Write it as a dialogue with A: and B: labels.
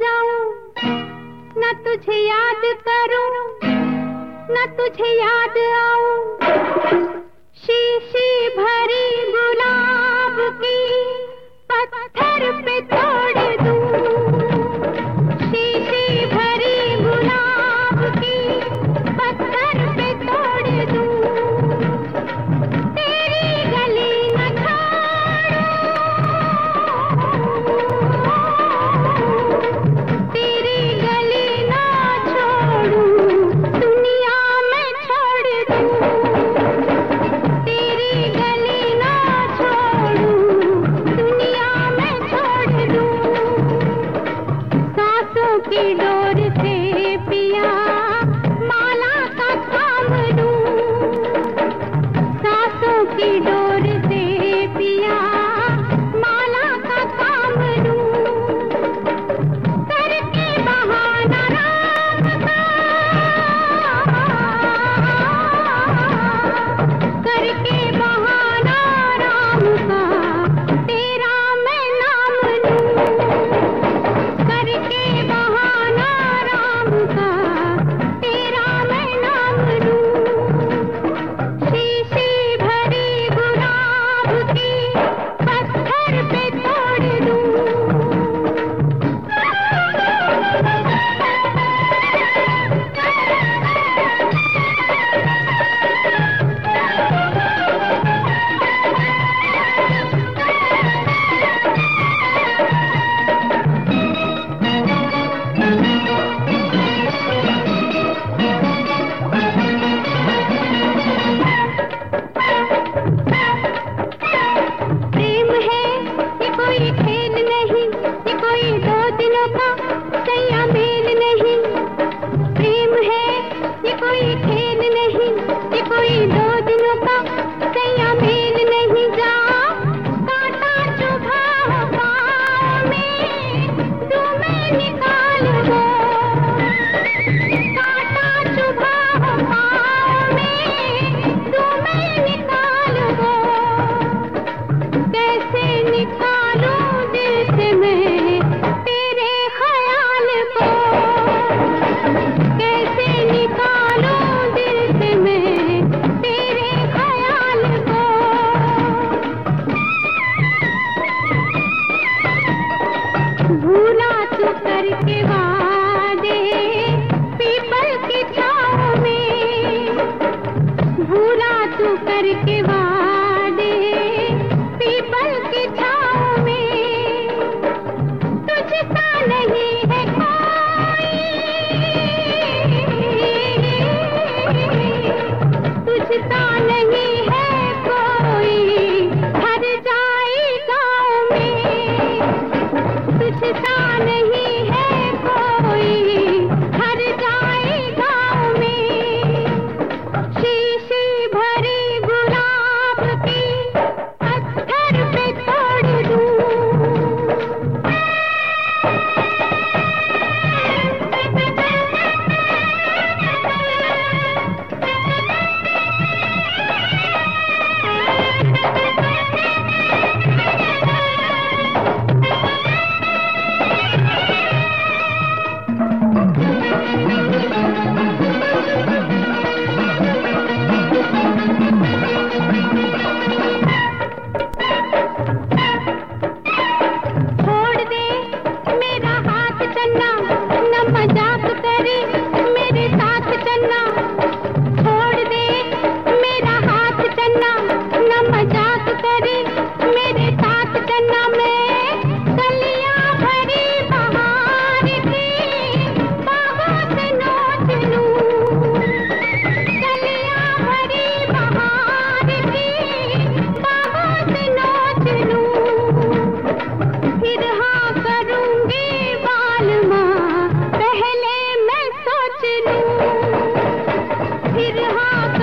A: जाऊँ न तुझे याद करूँ न तुझे याद आऊँ। करके Oh,